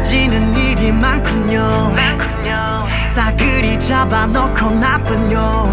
벌어지는 일이 많군요. 싸그리 잡아놓고 나쁜요.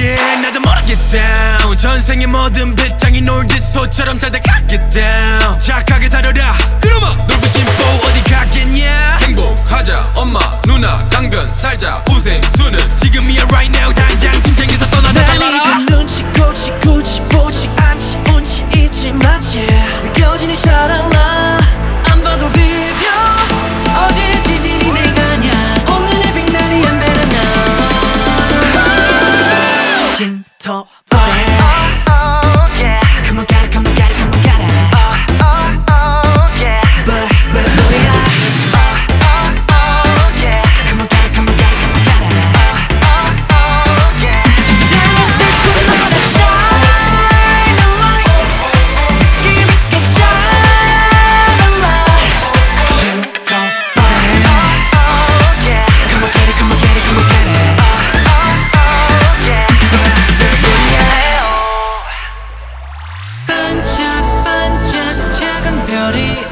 Yeah 나도 모르겠다 전생의 모든 배짱이 놀듯 소처럼 살다 가겠다 착하게 살아라. top.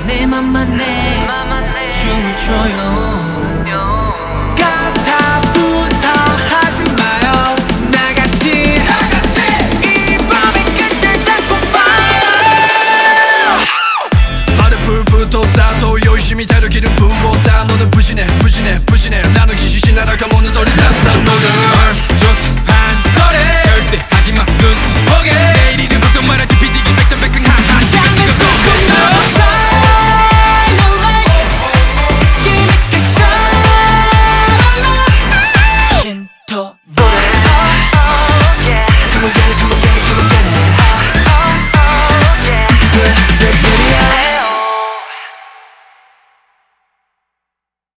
내 맘만 내. 춤을 춰요.